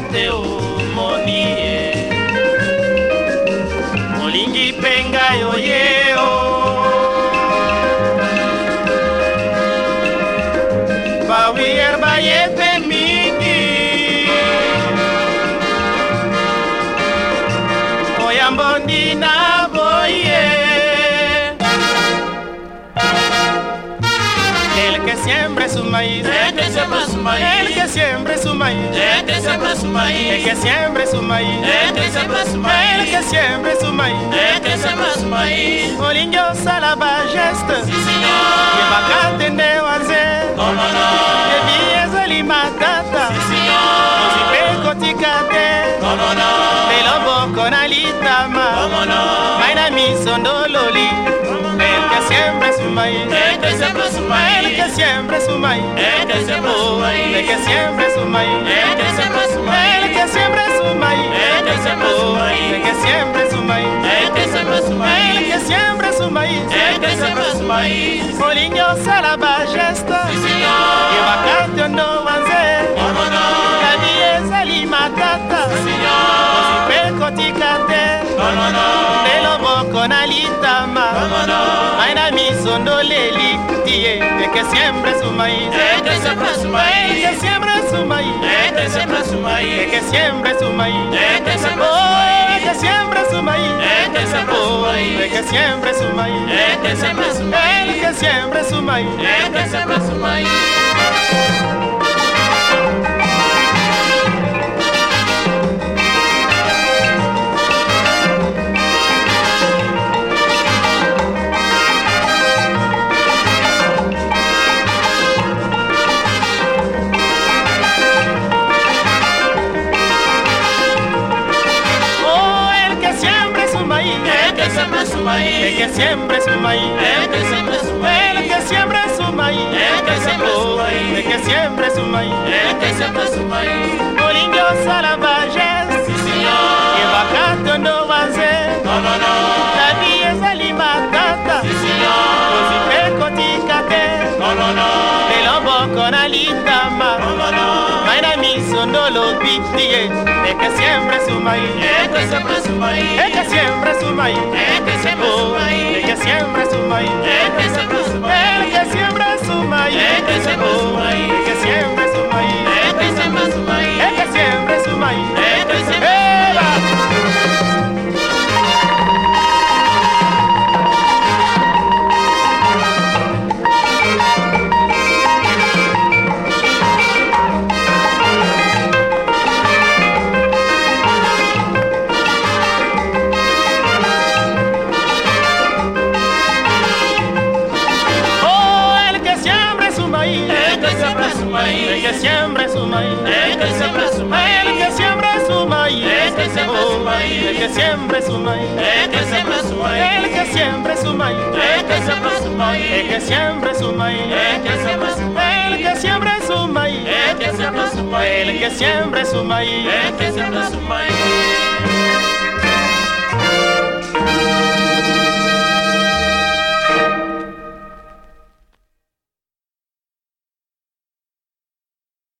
te omoni ye olingi mpe ngai oyeo bawier baye mpe mingi. Oyambondi na el que siempre su maíz El que siembra su maíz. el que siempre su maíz El que siembra su el maíz. que siempre su maíz El que siembra su el maíz. que siempre su maíz El que siembra su maíz. olingi osalaba geste Sí, señor. yebaka tende wanze ¿Cómo no? yebi ezali matata Sí, señor. ozwi mpe kotika te ¿Cómo no? lelo boko na litama ¿Cómo no? mai na misondololi el que siempre su maíz El que siembra su el maíz. Que siempre su maíz El que siembra su Oh, maíz. el que siempre su maíz El que siembra su el maíz. que siempre su maíz El que siembra su Oh, maíz. el que siempre su maíz El que siembra su el maíz. que siempre su maíz El que siembra su maíz. olingi osala bageste Sí, señor. yebaka tondo wanze ¿Cómo lelo boko na litama ¿Cómo no? mai na misondoleli tie el que siempre su maíz que siembra su maíz. que siempre su maíz que siembra su maíz. que siempre su maíz que siembra su Oh, maíz. que siempre su maíz que siembra su Oh, maíz. que siempre su maíz que siembra su maíz. que siempre su maíz su el maíz. que siempre su maíz El que siembra su el maíz. que siempre su maíz El que siempre su Oh, maíz. el que siempre su maíz El que su maíz. olingi osala bageste Sí, señor. yebaka tondo wanze ¿Cómo no? kabi ezali matata Sí, señor. te ¿Cómo no? lelo boko na litama ¿Cómo no? mai na misondolobi tie el que siempre su maíz El que siembra su maíz. el que siempre su maíz siempre su maíz El que siembra su el maíz. que siempre su maíz El que siembra su maíz. Su maíz El que siembra su el maíz. que siempre su maíz El que siembra su Oh, maíz. el que siempre su maíz El que siembra su maíz. el que siempre su maíz El que siembra su el maíz. que siempre su maíz El que siembra su maíz. el que siempre su maíz El que siembra su maíz. el que siempre su maíz El que siembra su maíz.